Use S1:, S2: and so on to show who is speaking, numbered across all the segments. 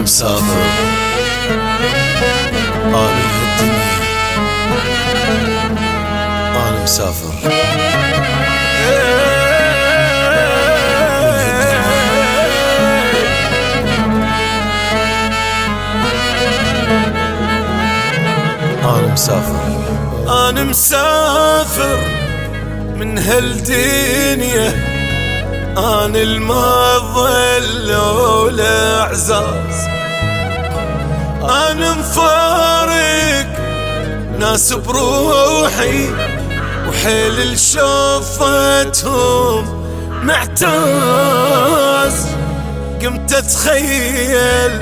S1: مسافر. أنا الدنيا أنا مسافر. أنا مسافر.
S2: أنا مسافر. من هالدنيا أنا المظل والأعزاز. أنا مفارق ناس بروحي وحيل شوفتهم معتاز. قمت أتخيل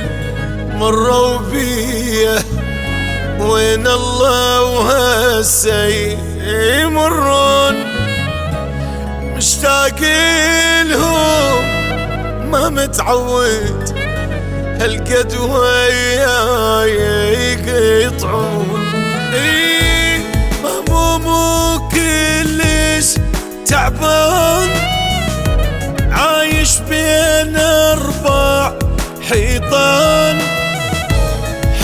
S2: مروا بيه وين الله وهسه يمرون. مشتاق لهم ما متعود هالقد وياي يقطعون اي مو مو كلش تعبان. عايش بين أربع حيطان.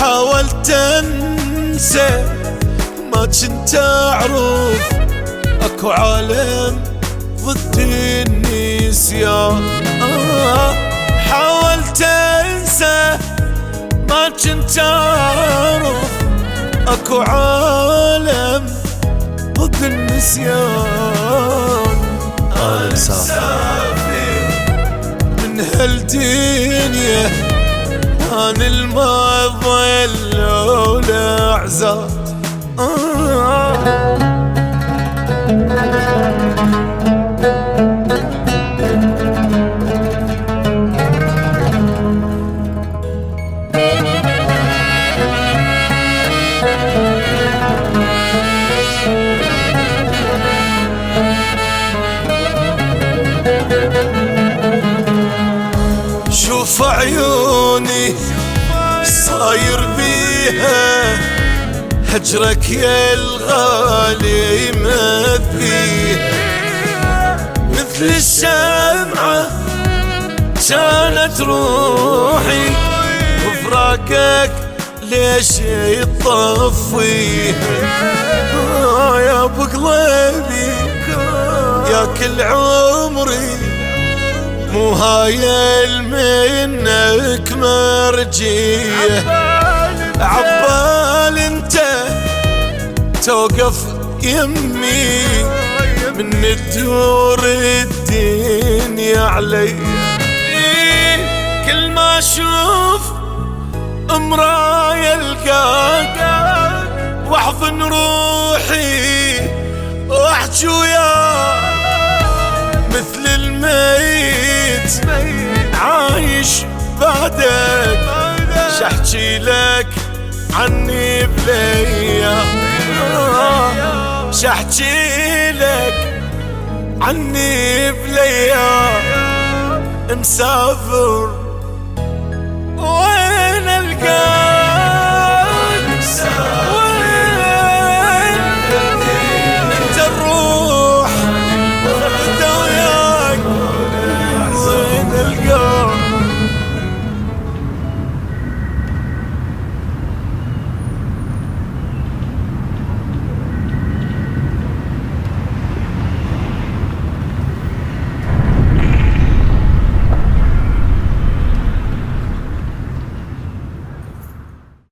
S2: حاولت أنسى ما كنت أعرف. أكو عالم ضد النسيان آه حاولت أنسى ما كنت أعرف. أكو عالم ضد النسيان
S1: أنا مسافر
S2: من هالدنيا. أنا المظل صاير بيها هجرك يا الغالي ما فيها. مثل الشمعة كانت روحي وفراقك ليش يطفيها؟ آه يا أبو قلبي يا كل عمري مو هاي منك مرجية عبال انت. توقف يمي. من تدور الدنيا علي. كل ما أشوف أمراي ألقاك. وأحضن روحي. واحجي وياك بعدك شحكي لك عني بليا شحكي لك عني بليا مسافر